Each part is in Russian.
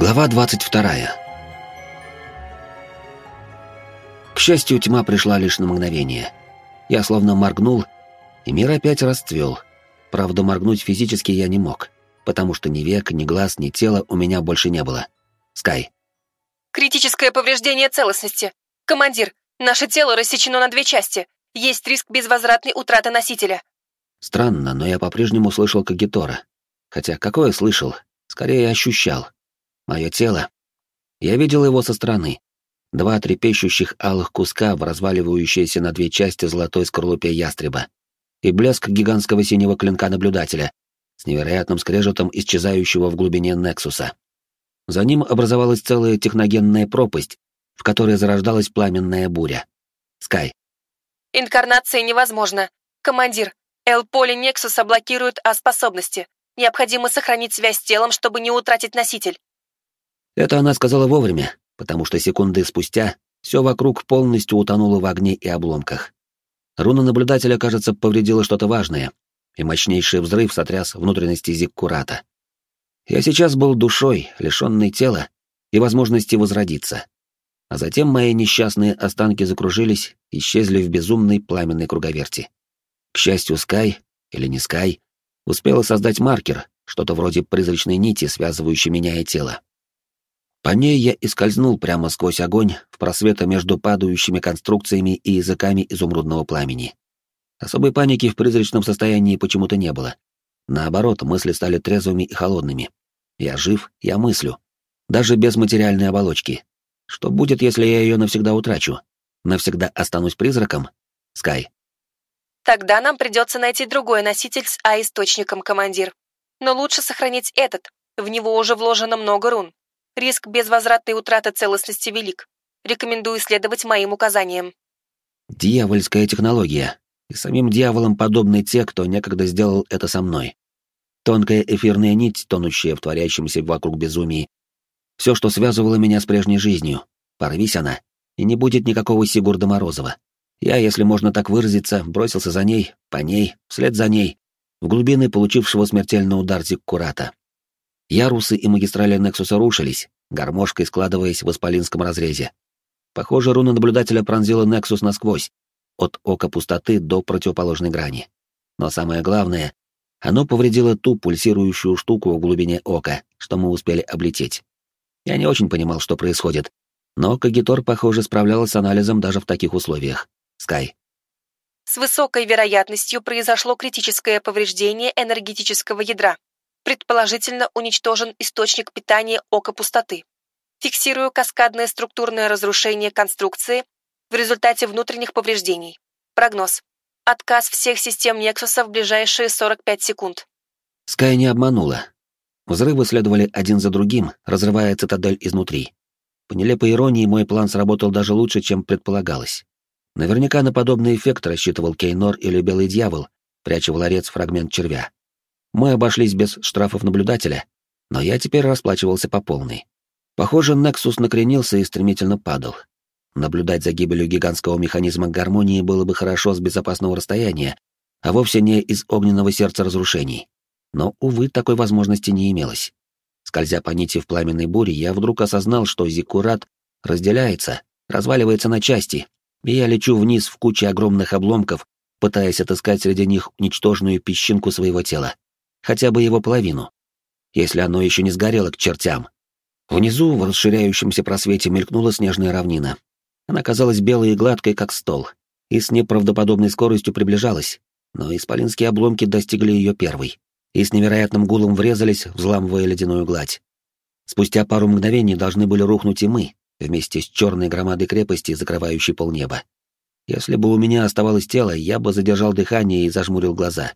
Глава 22. К счастью, тьма пришла лишь на мгновение. Я словно моргнул, и мир опять расцвел. Правда, моргнуть физически я не мог, потому что ни век, ни глаз, ни тела у меня больше не было. Скай. Критическое повреждение целостности. Командир, наше тело рассечено на две части. Есть риск безвозвратной утраты носителя. Странно, но я по-прежнему слышал Кагитора. Хотя какое слышал? Скорее ощущал. Мое тело. Я видел его со стороны. Два трепещущих алых куска в разваливающейся на две части золотой скорлупе ястреба. И блеск гигантского синего клинка наблюдателя с невероятным скрежетом исчезающего в глубине Нексуса. За ним образовалась целая техногенная пропасть, в которой зарождалась пламенная буря. Скай. Инкарнация невозможна. Командир, Эл-поле Нексуса блокирует А-способности. Необходимо сохранить связь с телом, чтобы не утратить носитель. Это она сказала вовремя, потому что секунды спустя все вокруг полностью утонуло в огне и обломках. Руна наблюдателя, кажется, повредила что-то важное, и мощнейший взрыв сотряс внутренности Зиккурата. Я сейчас был душой, лишенной тела и возможности возродиться. А затем мои несчастные останки закружились, исчезли в безумной пламенной круговерти. К счастью, Скай, или не Скай, успела создать маркер, что-то вроде призрачной нити, связывающей меня и тело. По ней я и скользнул прямо сквозь огонь в просветы между падающими конструкциями и языками изумрудного пламени. Особой паники в призрачном состоянии почему-то не было. Наоборот, мысли стали трезвыми и холодными. Я жив, я мыслю. Даже без материальной оболочки. Что будет, если я ее навсегда утрачу? Навсегда останусь призраком? Скай. Тогда нам придется найти другой носитель с А-источником, командир. Но лучше сохранить этот. В него уже вложено много рун. Риск безвозвратной утраты целостности велик. Рекомендую следовать моим указаниям. Дьявольская технология. И самим дьяволам подобны те, кто некогда сделал это со мной. Тонкая эфирная нить, тонущая в творящемся вокруг безумии. Все, что связывало меня с прежней жизнью. Порвись она, и не будет никакого Сигурда Морозова. Я, если можно так выразиться, бросился за ней, по ней, вслед за ней, в глубины получившего смертельный удар Зиккурата. Ярусы и магистрали Нексуса рушились, гармошкой складываясь в исполинском разрезе. Похоже, руна наблюдателя пронзила Нексус насквозь, от ока пустоты до противоположной грани. Но самое главное, оно повредило ту пульсирующую штуку в глубине ока, что мы успели облететь. Я не очень понимал, что происходит, но Кагитор, похоже, справлялась с анализом даже в таких условиях. Скай. С высокой вероятностью произошло критическое повреждение энергетического ядра. Предположительно, уничтожен источник питания ока пустоты. Фиксирую каскадное структурное разрушение конструкции в результате внутренних повреждений. Прогноз. Отказ всех систем Нексуса в ближайшие 45 секунд. Скай не обманула. Взрывы следовали один за другим, разрывая цитадель изнутри. По нелепой иронии, мой план сработал даже лучше, чем предполагалось. Наверняка на подобный эффект рассчитывал Кейнор или Белый Дьявол, пряча в ларец фрагмент червя. Мы обошлись без штрафов наблюдателя, но я теперь расплачивался по полной. Похоже, Нексус накренился и стремительно падал. Наблюдать за гибелью гигантского механизма гармонии было бы хорошо с безопасного расстояния, а вовсе не из огненного сердца разрушений. Но, увы, такой возможности не имелось. Скользя по нити в пламенной буре, я вдруг осознал, что Зиккурат разделяется, разваливается на части, и я лечу вниз в куче огромных обломков, пытаясь отыскать среди них ничтожную песчинку своего тела хотя бы его половину, если оно еще не сгорело к чертям. Внизу, в расширяющемся просвете, мелькнула снежная равнина. Она казалась белой и гладкой, как стол, и с неправдоподобной скоростью приближалась, но исполинские обломки достигли ее первой и с невероятным гулом врезались, взламывая ледяную гладь. Спустя пару мгновений должны были рухнуть и мы, вместе с черной громадой крепости, закрывающей полнеба. Если бы у меня оставалось тело, я бы задержал дыхание и зажмурил глаза.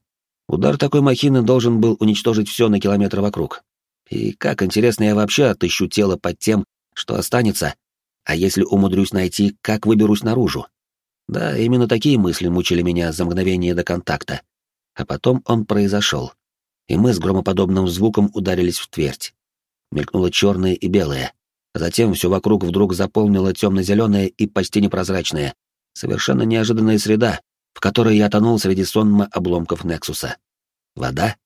Удар такой махины должен был уничтожить все на километр вокруг. И как интересно я вообще отыщу тело под тем, что останется, а если умудрюсь найти, как выберусь наружу? Да, именно такие мысли мучили меня за мгновение до контакта. А потом он произошел. И мы с громоподобным звуком ударились в твердь. Мелькнуло черное и белое. Затем все вокруг вдруг заполнило темно-зеленое и почти непрозрачное. Совершенно неожиданная среда, в которой я тонул среди сонма обломков Нексуса. Вода?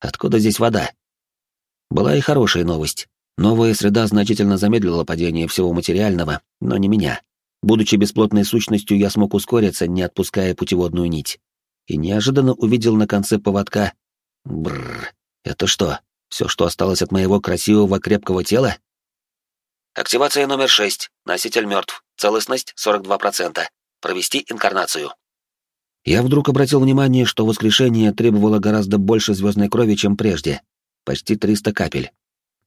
Откуда здесь вода? Была и хорошая новость. Новая среда значительно замедлила падение всего материального, но не меня. Будучи бесплотной сущностью, я смог ускориться, не отпуская путеводную нить. И неожиданно увидел на конце поводка... Бррр, это что, все, что осталось от моего красивого крепкого тела? Активация номер 6. Носитель мертв. Целостность 42%. Провести инкарнацию. Я вдруг обратил внимание, что воскрешение требовало гораздо больше звездной крови, чем прежде. Почти 300 капель.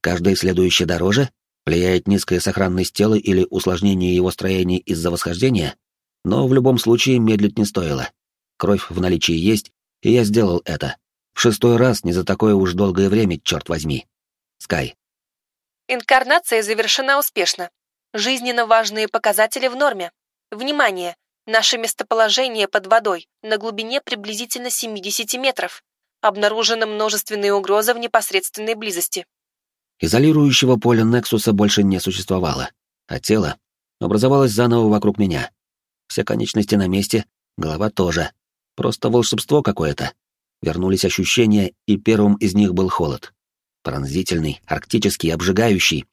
Каждая следующая дороже? Влияет низкая сохранность тела или усложнение его строения из-за восхождения? Но в любом случае медлить не стоило. Кровь в наличии есть, и я сделал это. В шестой раз не за такое уж долгое время, черт возьми. Скай. Инкарнация завершена успешно. Жизненно важные показатели в норме. Внимание! Наше местоположение под водой на глубине приблизительно 70 метров. Обнаружена множественная угроза в непосредственной близости. Изолирующего поля Нексуса больше не существовало, а тело образовалось заново вокруг меня. Все конечности на месте, голова тоже. Просто волшебство какое-то вернулись ощущения, и первым из них был холод. Пронзительный, арктический, обжигающий.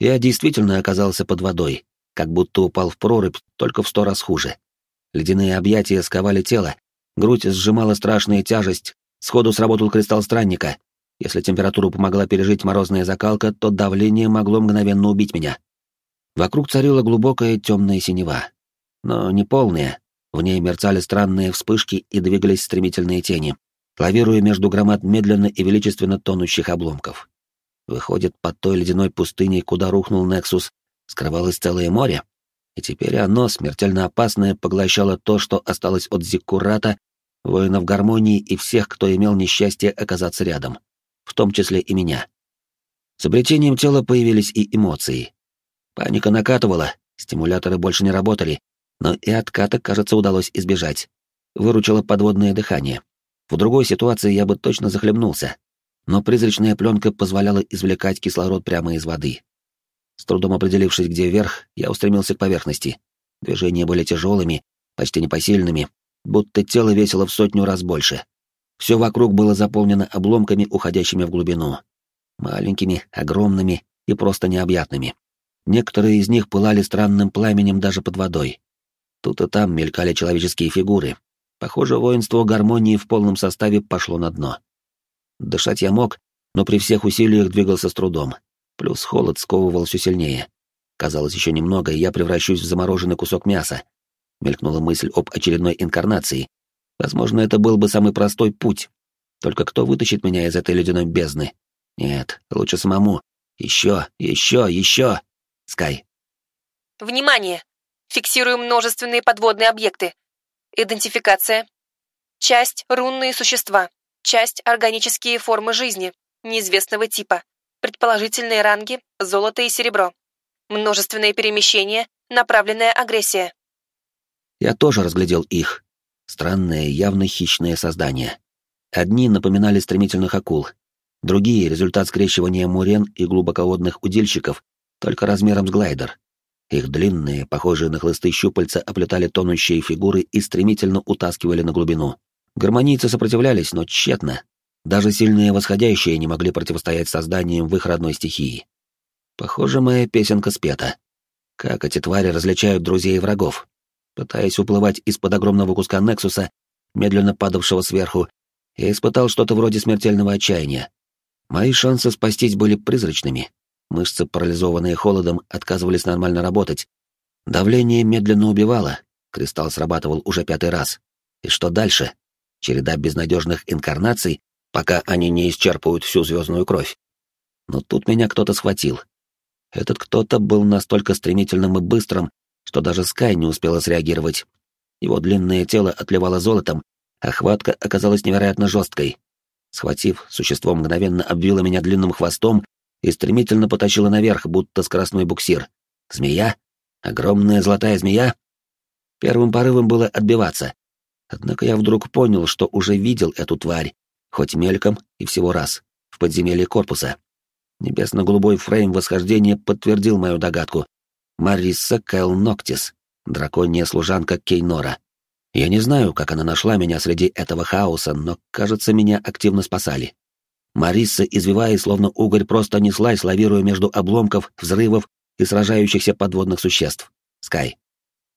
Я действительно оказался под водой, как будто упал в прорубь, только в сто раз хуже. Ледяные объятия сковали тело, грудь сжимала страшная тяжесть, сходу сработал кристалл странника. Если температуру помогла пережить морозная закалка, то давление могло мгновенно убить меня. Вокруг царила глубокая темная синева. Но не полная, в ней мерцали странные вспышки и двигались стремительные тени, лавируя между громад медленно и величественно тонущих обломков. Выходит, под той ледяной пустыней, куда рухнул Нексус, скрывалось целое море, и теперь оно, смертельно опасное, поглощало то, что осталось от Зиккурата, воинов гармонии и всех, кто имел несчастье оказаться рядом, в том числе и меня. С обретением тела появились и эмоции. Паника накатывала, стимуляторы больше не работали, но и отката, кажется, удалось избежать. Выручило подводное дыхание. В другой ситуации я бы точно захлебнулся, но призрачная пленка позволяла извлекать кислород прямо из воды. С трудом определившись, где вверх, я устремился к поверхности. Движения были тяжелыми, почти непосильными, будто тело весило в сотню раз больше. Все вокруг было заполнено обломками, уходящими в глубину. Маленькими, огромными и просто необъятными. Некоторые из них пылали странным пламенем даже под водой. Тут и там мелькали человеческие фигуры, Похоже, воинство гармонии в полном составе пошло на дно. Дышать я мог, но при всех усилиях двигался с трудом. Плюс холод сковывал все сильнее. Казалось, еще немного, и я превращусь в замороженный кусок мяса. Мелькнула мысль об очередной инкарнации. Возможно, это был бы самый простой путь. Только кто вытащит меня из этой ледяной бездны? Нет, лучше самому. Еще, еще, еще. Скай. Внимание! Фиксируем множественные подводные объекты. Идентификация. Часть – рунные существа. Часть – органические формы жизни, неизвестного типа. Предположительные ранги – золото и серебро. Множественное перемещение, направленная агрессия. Я тоже разглядел их. Странные, явно хищные создания. Одни напоминали стремительных акул, другие — результат скрещивания мурен и глубоководных удильщиков, только размером с глайдер. Их длинные, похожие на хлысты щупальца, оплетали тонущие фигуры и стремительно утаскивали на глубину. Гармонийцы сопротивлялись, но тщетно. Даже сильные восходящие не могли противостоять созданиям в их родной стихии. Похоже, моя песенка спета. Как эти твари различают друзей и врагов? Пытаясь уплывать из-под огромного куска Нексуса, медленно падавшего сверху, я испытал что-то вроде смертельного отчаяния. Мои шансы спастись были призрачными, Мышцы, парализованные холодом, отказывались нормально работать. Давление медленно убивало. Кристалл срабатывал уже пятый раз. И что дальше? Череда безнадежных инкарнаций, пока они не исчерпывают всю звездную кровь. Но тут меня кто-то схватил. Этот кто-то был настолько стремительным и быстрым, что даже Скай не успела среагировать. Его длинное тело отливало золотом, а хватка оказалась невероятно жесткой. Схватив, существо мгновенно обвило меня длинным хвостом и стремительно потащила наверх, будто скоростной буксир. Змея? Огромная золотая змея? Первым порывом было отбиваться. Однако я вдруг понял, что уже видел эту тварь, хоть мельком и всего раз, в подземелье корпуса. Небесно-голубой фрейм восхождения подтвердил мою догадку. Мариса Кэл Ноктис, драконья служанка Кейнора. Я не знаю, как она нашла меня среди этого хаоса, но, кажется, меня активно спасали. Мариса, извиваясь, словно угорь, просто неслась, лавируя между обломков, взрывов и сражающихся подводных существ. Скай.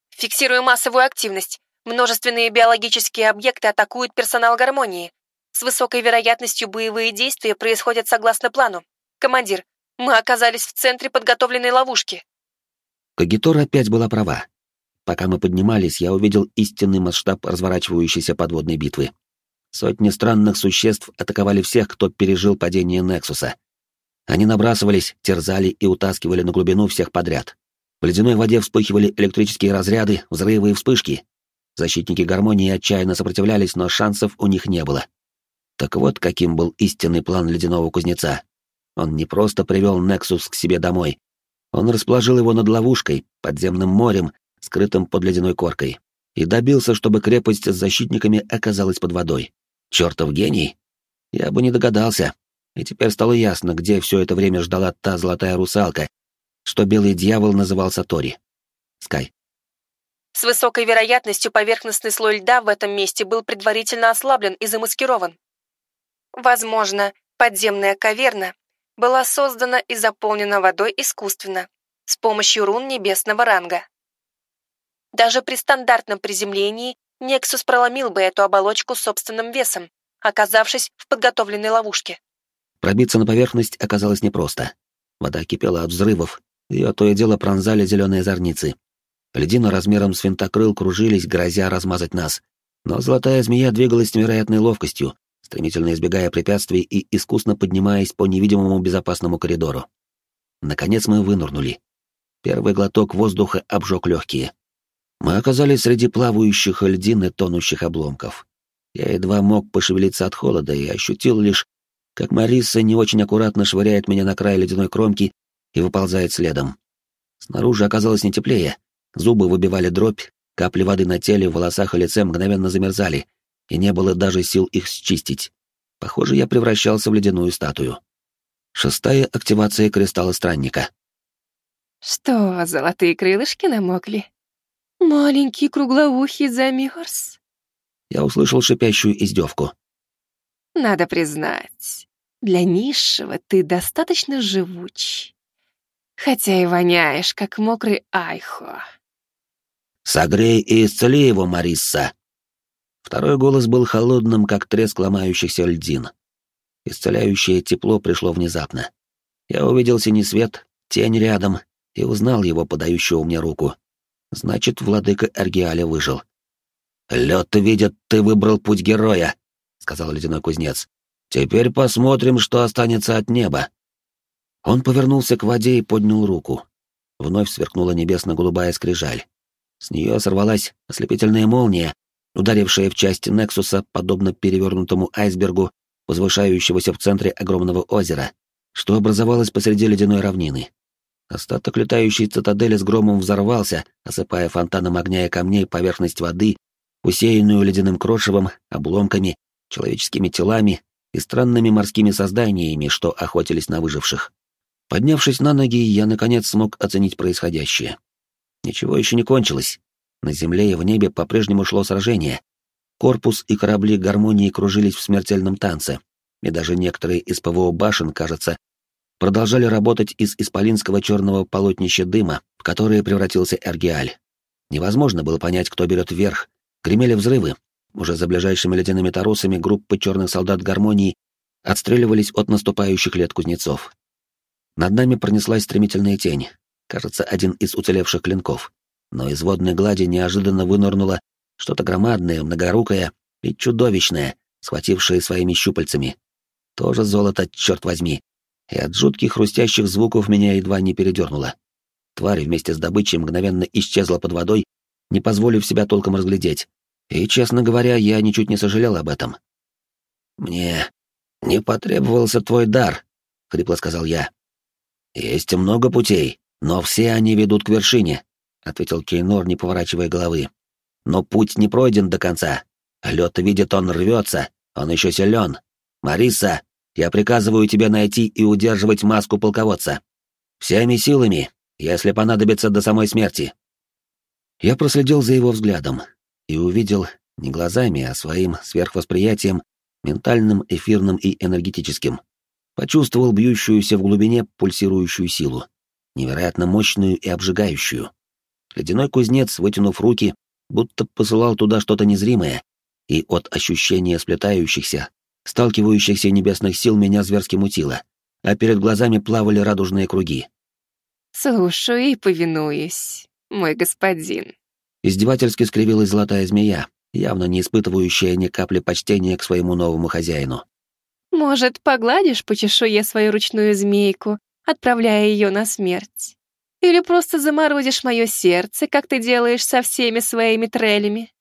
Фиксирую массовую активность. Множественные биологические объекты атакуют персонал гармонии. С высокой вероятностью боевые действия происходят согласно плану. Командир, мы оказались в центре подготовленной ловушки. Кагитор опять была права. Пока мы поднимались, я увидел истинный масштаб разворачивающейся подводной битвы. Сотни странных существ атаковали всех, кто пережил падение Нексуса. Они набрасывались, терзали и утаскивали на глубину всех подряд. В ледяной воде вспыхивали электрические разряды, взрывы и вспышки. Защитники гармонии отчаянно сопротивлялись, но шансов у них не было. Так вот, каким был истинный план ледяного кузнеца. Он не просто привел Нексус к себе домой. Он расположил его над ловушкой, подземным морем, скрытым под ледяной коркой, и добился, чтобы крепость с защитниками оказалась под водой. Чертов гений! Я бы не догадался. И теперь стало ясно, где все это время ждала та золотая русалка, что белый дьявол назывался Тори. Скай. С высокой вероятностью поверхностный слой льда в этом месте был предварительно ослаблен и замаскирован. Возможно, подземная каверна была создана и заполнена водой искусственно, с помощью рун небесного ранга. Даже при стандартном приземлении Нексус проломил бы эту оболочку собственным весом, оказавшись в подготовленной ловушке. Пробиться на поверхность оказалось непросто. Вода кипела от взрывов, ее то и дело пронзали зеленые зорницы. Льдины размером с винтокрыл кружились, грозя размазать нас. Но золотая змея двигалась с невероятной ловкостью, стремительно избегая препятствий и искусно поднимаясь по невидимому безопасному коридору. Наконец мы вынурнули. Первый глоток воздуха обжег легкие. Мы оказались среди плавающих льдин и тонущих обломков. Я едва мог пошевелиться от холода и ощутил лишь, как Мариса не очень аккуратно швыряет меня на край ледяной кромки и выползает следом. Снаружи оказалось не теплее, зубы выбивали дробь, капли воды на теле, в волосах и лице мгновенно замерзали, и не было даже сил их счистить. Похоже, я превращался в ледяную статую. Шестая активация кристалла странника. «Что, золотые крылышки намокли?» «Маленький круглоухий замерз?» Я услышал шипящую издевку. «Надо признать, для низшего ты достаточно живуч. Хотя и воняешь, как мокрый айхо». «Согрей и исцели его, Марисса!» Второй голос был холодным, как треск ломающихся льдин. Исцеляющее тепло пришло внезапно. Я увидел синий свет, тень рядом, и узнал его, подающего мне руку. Значит, владыка Эргиаля выжил. «Лед видит, ты выбрал путь героя», — сказал ледяной кузнец. «Теперь посмотрим, что останется от неба». Он повернулся к воде и поднял руку. Вновь сверкнула небесно-голубая скрижаль. С нее сорвалась ослепительная молния, ударившая в части Нексуса, подобно перевернутому айсбергу, возвышающегося в центре огромного озера, что образовалось посреди ледяной равнины. Остаток летающей цитадели с громом взорвался, осыпая фонтаном огня и камней поверхность воды, усеянную ледяным крошевом, обломками, человеческими телами и странными морскими созданиями, что охотились на выживших. Поднявшись на ноги, я, наконец, смог оценить происходящее. Ничего еще не кончилось. На земле и в небе по-прежнему шло сражение. Корпус и корабли гармонии кружились в смертельном танце, и даже некоторые из ПВО башен, кажется, продолжали работать из исполинского черного полотнища дыма, в которое превратился Эргиаль. Невозможно было понять, кто берет вверх. Гремели взрывы. Уже за ближайшими ледяными торосами группы черных солдат гармонии отстреливались от наступающих лет кузнецов. Над нами пронеслась стремительная тень, кажется, один из уцелевших клинков. Но из водной глади неожиданно вынырнуло что-то громадное, многорукое и чудовищное, схватившее своими щупальцами. Тоже золото, черт возьми, и от жутких хрустящих звуков меня едва не передернуло. Тварь вместе с добычей мгновенно исчезла под водой, не позволив себя толком разглядеть. И, честно говоря, я ничуть не сожалел об этом. «Мне не потребовался твой дар», — хрипло сказал я. «Есть много путей, но все они ведут к вершине», — ответил Кейнор, не поворачивая головы. «Но путь не пройден до конца. Лед видит, он рвется, он еще силен. Мариса, я приказываю тебе найти и удерживать маску полководца. Всеми силами, если понадобится до самой смерти. Я проследил за его взглядом и увидел, не глазами, а своим сверхвосприятием, ментальным, эфирным и энергетическим. Почувствовал бьющуюся в глубине пульсирующую силу, невероятно мощную и обжигающую. Ледяной кузнец, вытянув руки, будто посылал туда что-то незримое, и от ощущения сплетающихся, сталкивающихся небесных сил меня зверски мутило, а перед глазами плавали радужные круги. «Слушаю и повинуюсь, мой господин». Издевательски скривилась золотая змея, явно не испытывающая ни капли почтения к своему новому хозяину. «Может, погладишь по чешуе свою ручную змейку, отправляя ее на смерть? Или просто заморозишь мое сердце, как ты делаешь со всеми своими трелями?»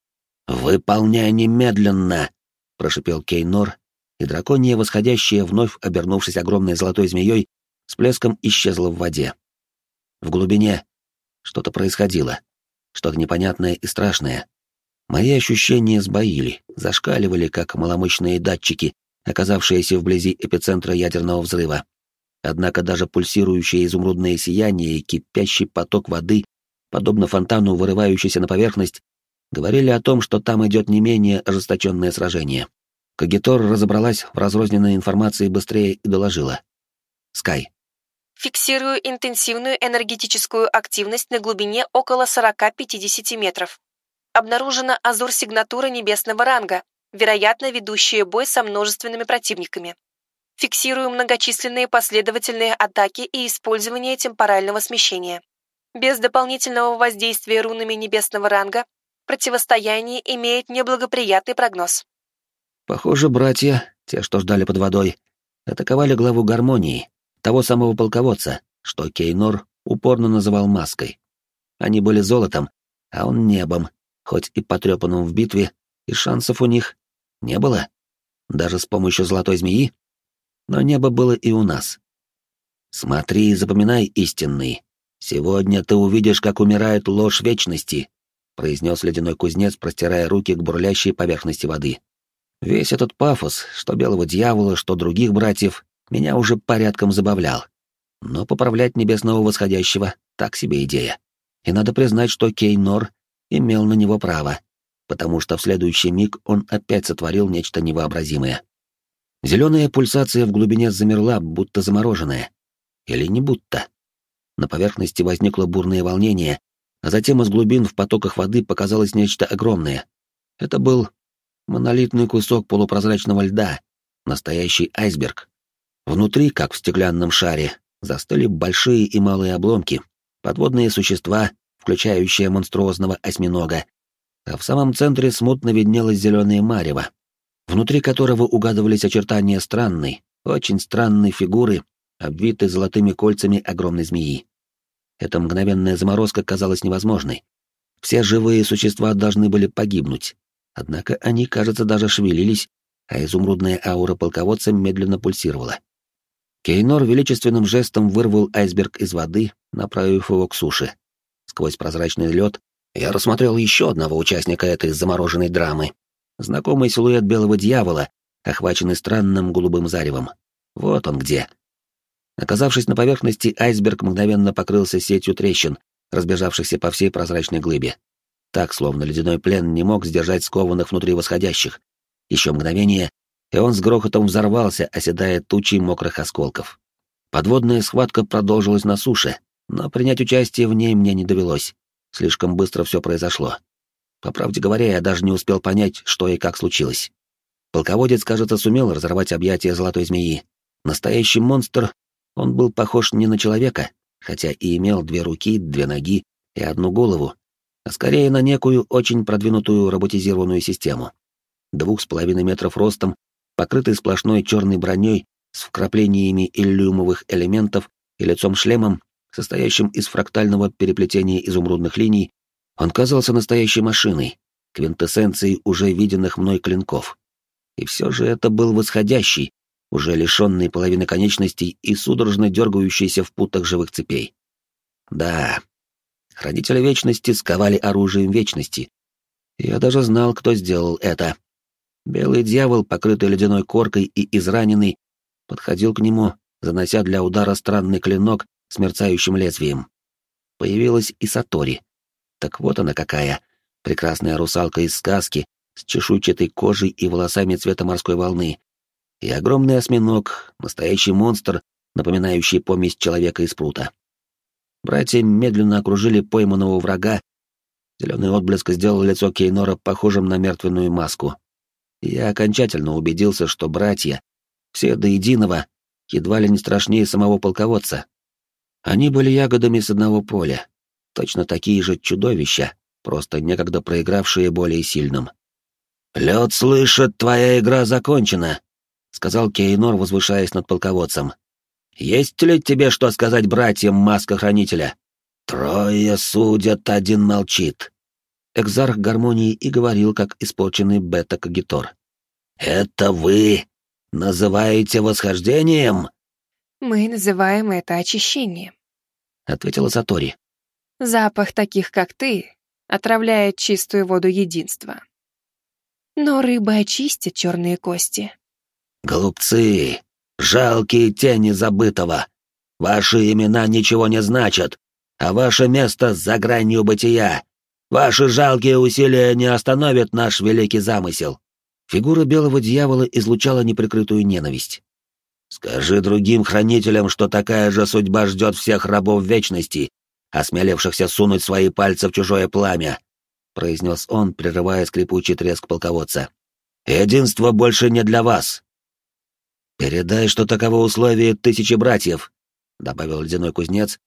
«Выполняй немедленно!» — прошипел Кейнор, и драконья восходящая, вновь обернувшись огромной золотой змеей, с плеском исчезла в воде. В глубине что-то происходило, что-то непонятное и страшное. Мои ощущения сбоили, зашкаливали, как маломощные датчики, оказавшиеся вблизи эпицентра ядерного взрыва. Однако даже пульсирующее изумрудное сияние и кипящий поток воды, подобно фонтану, вырывающийся на поверхность, говорили о том, что там идет не менее ожесточенное сражение. Кагитор разобралась в разрозненной информации быстрее и доложила. «Скай». «Фиксирую интенсивную энергетическую активность на глубине около 40-50 метров. Обнаружена азур-сигнатура небесного ранга, вероятно, ведущая бой со множественными противниками. Фиксирую многочисленные последовательные атаки и использование темпорального смещения. Без дополнительного воздействия рунами небесного ранга противостояние имеет неблагоприятный прогноз. Похоже, братья, те, что ждали под водой, атаковали главу гармонии, того самого полководца, что Кейнор упорно называл маской. Они были золотом, а он небом, хоть и потрепанным в битве, и шансов у них не было. Даже с помощью золотой змеи. Но небо было и у нас. Смотри и запоминай, истинный. Сегодня ты увидишь, как умирает ложь вечности, произнес ледяной кузнец, простирая руки к бурлящей поверхности воды. Весь этот пафос, что белого дьявола, что других братьев, меня уже порядком забавлял. Но поправлять небесного восходящего — так себе идея. И надо признать, что Кейнор имел на него право, потому что в следующий миг он опять сотворил нечто невообразимое. Зеленая пульсация в глубине замерла, будто замороженная. Или не будто. На поверхности возникло бурное волнение, а затем из глубин в потоках воды показалось нечто огромное. Это был монолитный кусок полупрозрачного льда, настоящий айсберг. Внутри, как в стеклянном шаре, застыли большие и малые обломки, подводные существа, включающие монструозного осьминога, а в самом центре смутно виднелось зеленое марево, внутри которого угадывались очертания странной, очень странной фигуры, обвитой золотыми кольцами огромной змеи. Эта мгновенная заморозка казалась невозможной. Все живые существа должны были погибнуть. Однако они, кажется, даже шевелились, а изумрудная аура полководца медленно пульсировала. Кейнор величественным жестом вырвал айсберг из воды, направив его к суше. Сквозь прозрачный лед я рассмотрел еще одного участника этой замороженной драмы. Знакомый силуэт белого дьявола, охваченный странным голубым заревом. Вот он где. Оказавшись на поверхности, айсберг мгновенно покрылся сетью трещин, разбежавшихся по всей прозрачной глыбе. Так, словно ледяной плен не мог сдержать скованных внутри восходящих. Еще мгновение, и он с грохотом взорвался, оседая тучей мокрых осколков. Подводная схватка продолжилась на суше, но принять участие в ней мне не довелось. Слишком быстро все произошло. По правде говоря, я даже не успел понять, что и как случилось. Полководец, кажется, сумел разорвать объятия золотой змеи. Настоящий монстр он был похож не на человека, хотя и имел две руки, две ноги и одну голову, а скорее на некую очень продвинутую роботизированную систему. Двух с половиной метров ростом, покрытый сплошной черной броней с вкраплениями иллюмовых элементов и лицом-шлемом, состоящим из фрактального переплетения изумрудных линий, он казался настоящей машиной, квинтэссенцией уже виденных мной клинков. И все же это был восходящий, уже лишенный половины конечностей и судорожно дергающийся в путах живых цепей. Да, хранители Вечности сковали оружием Вечности. Я даже знал, кто сделал это. Белый дьявол, покрытый ледяной коркой и израненный, подходил к нему, занося для удара странный клинок с мерцающим лезвием. Появилась и Сатори. Так вот она какая, прекрасная русалка из сказки, с чешуйчатой кожей и волосами цвета морской волны, и огромный осьминог, настоящий монстр, напоминающий помесь человека и спрута. Братья медленно окружили пойманного врага, зеленый отблеск сделал лицо Кейнора похожим на мертвенную маску. Я окончательно убедился, что братья, все до единого, едва ли не страшнее самого полководца. Они были ягодами с одного поля, точно такие же чудовища, просто некогда проигравшие более сильным. «Лед слышит, твоя игра закончена», — сказал Кейнор, возвышаясь над полководцем. «Есть ли тебе что сказать братьям Маска-Хранителя?» «Трое судят, один молчит», — экзарх гармонии и говорил, как испорченный бета-кагитор. «Это вы называете восхождением?» «Мы называем это очищением», — ответила Сатори. «Запах таких, как ты, отравляет чистую воду единства. Но рыбы очистят черные кости. Глупцы, жалкие тени забытого. Ваши имена ничего не значат, а ваше место за гранью бытия. Ваши жалкие усилия не остановят наш великий замысел. Фигура белого дьявола излучала неприкрытую ненависть. Скажи другим хранителям, что такая же судьба ждет всех рабов вечности, осмелившихся сунуть свои пальцы в чужое пламя, — произнес он, прерывая скрипучий треск полководца. «Единство больше не для вас!» «Передай, что таково условие тысячи братьев», — добавил ледяной кузнец,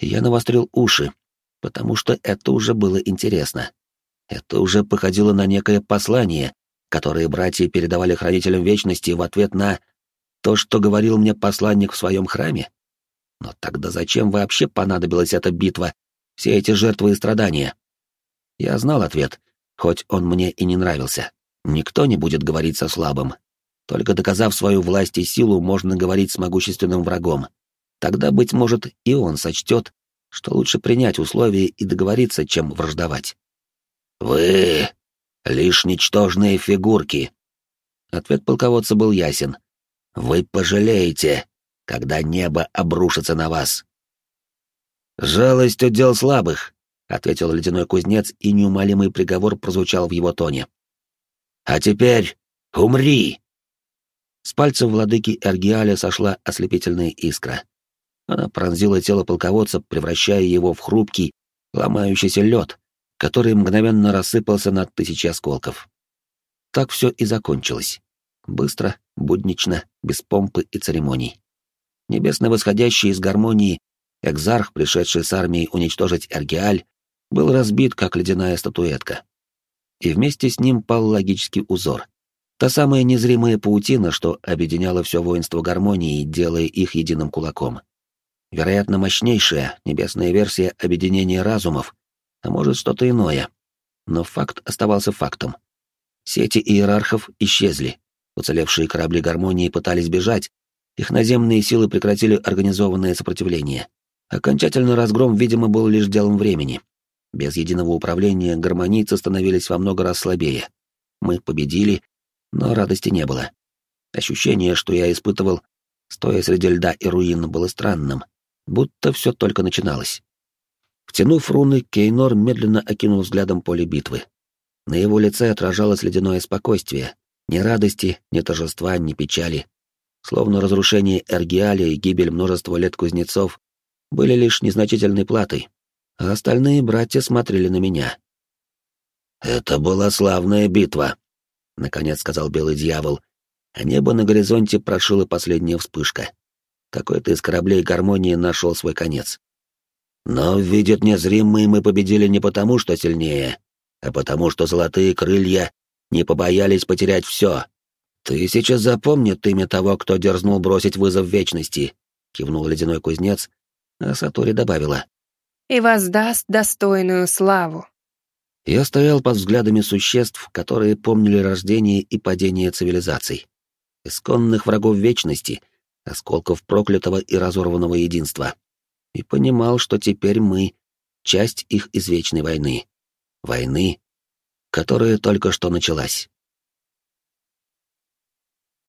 я навострил уши, потому что это уже было интересно. Это уже походило на некое послание, которое братья передавали хранителям вечности в ответ на то, что говорил мне посланник в своем храме. Но тогда зачем вообще понадобилась эта битва, все эти жертвы и страдания? Я знал ответ, хоть он мне и не нравился. Никто не будет говорить со слабым. Только доказав свою власть и силу, можно говорить с могущественным врагом. Тогда, быть может, и он сочтет, что лучше принять условия и договориться, чем враждовать. «Вы — лишь ничтожные фигурки». Ответ полководца был ясен. «Вы пожалеете, когда небо обрушится на вас». «Жалость — удел слабых», — ответил ледяной кузнец, и неумолимый приговор прозвучал в его тоне. «А теперь умри!» С пальцев владыки Эргиаля сошла ослепительная искра. Она пронзила тело полководца, превращая его в хрупкий, ломающийся лед, который мгновенно рассыпался на тысячи осколков. Так все и закончилось. Быстро, буднично, без помпы и церемоний. Небесно восходящий из гармонии, экзарх, пришедший с армией уничтожить Эргиаль, был разбит, как ледяная статуэтка. И вместе с ним пал логический узор. Та самая незримая паутина, что объединяла все воинство гармонии, делая их единым кулаком. Вероятно, мощнейшая небесная версия объединения разумов, а может, что-то иное. Но факт оставался фактом. Сети иерархов исчезли. Уцелевшие корабли гармонии пытались бежать, их наземные силы прекратили организованное сопротивление. Окончательный разгром, видимо, был лишь делом времени. Без единого управления гармонийцы становились во много раз слабее. Мы победили, но радости не было. Ощущение, что я испытывал, стоя среди льда и руин, было странным, будто все только начиналось. Втянув руны, Кейнор медленно окинул взглядом поле битвы. На его лице отражалось ледяное спокойствие, ни радости, ни торжества, ни печали. Словно разрушение Эргиаля и гибель множества лет кузнецов были лишь незначительной платой, а остальные братья смотрели на меня. «Это была славная битва», — наконец сказал Белый Дьявол, а небо на горизонте прошила последняя вспышка. Какой-то из кораблей гармонии нашел свой конец. Но, видит незримый, мы победили не потому, что сильнее, а потому, что золотые крылья не побоялись потерять все. Тысяча запомнит имя того, кто дерзнул бросить вызов вечности, — кивнул ледяной кузнец, а Сатори добавила и воздаст достойную славу. Я стоял под взглядами существ, которые помнили рождение и падение цивилизаций, исконных врагов вечности, осколков проклятого и разорванного единства, и понимал, что теперь мы — часть их извечной войны. Войны, которая только что началась.